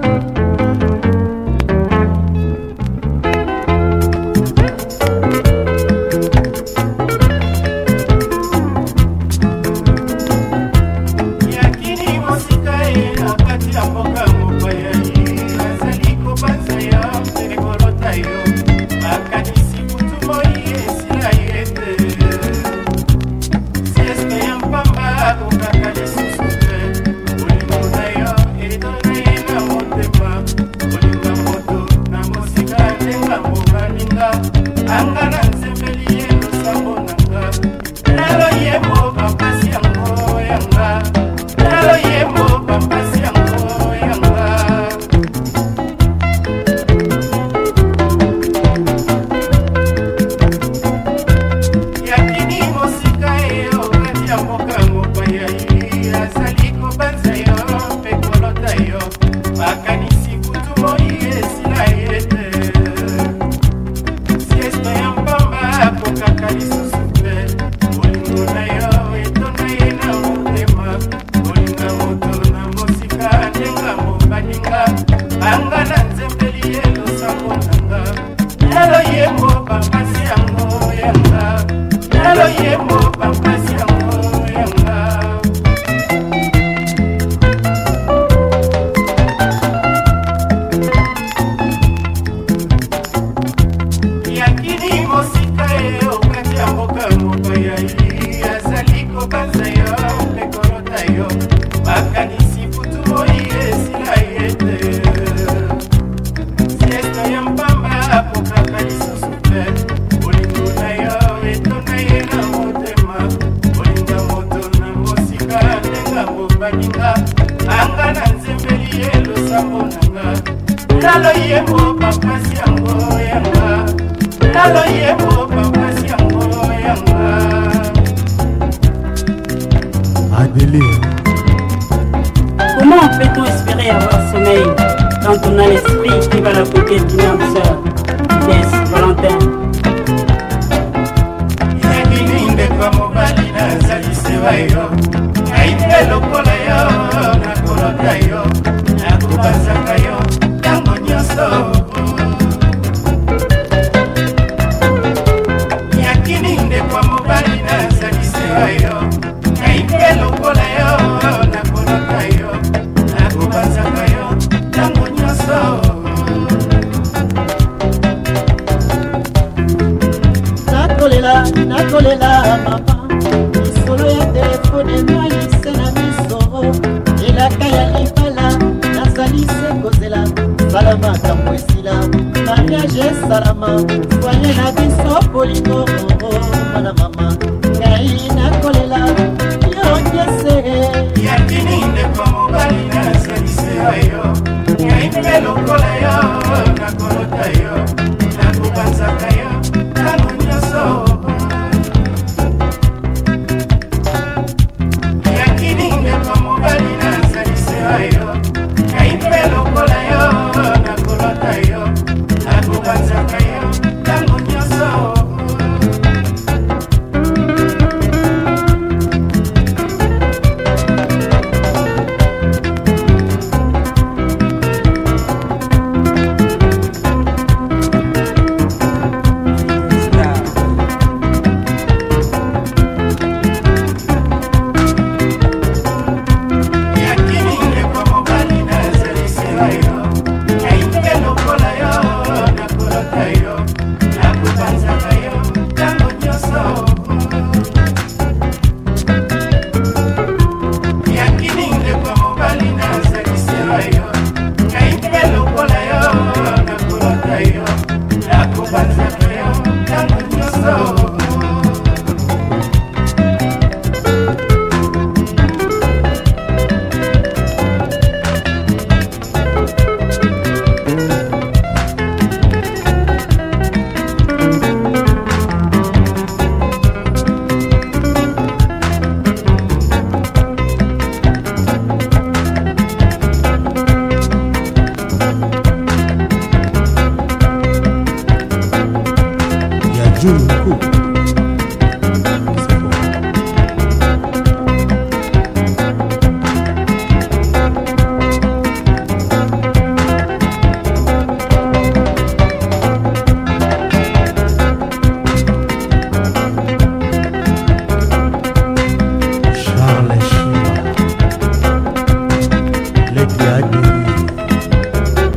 Música Gracias. kaloyebo bakasi yango yanga kaloyebo bakasi yango yanga adeli comment peut-on espérer avoir sommeil quand on a l'esprit qui va la côté d'une âme sœur natolela mama misolo ya telefone emalise na miso elaka ya libala nazali se kozela sala makambo esila mariage esalama soye na biso bolingo mwana mama ngai nakolela yongese yakini ndeko mobali nasalise yo ngai mpe lokola yo Thank you.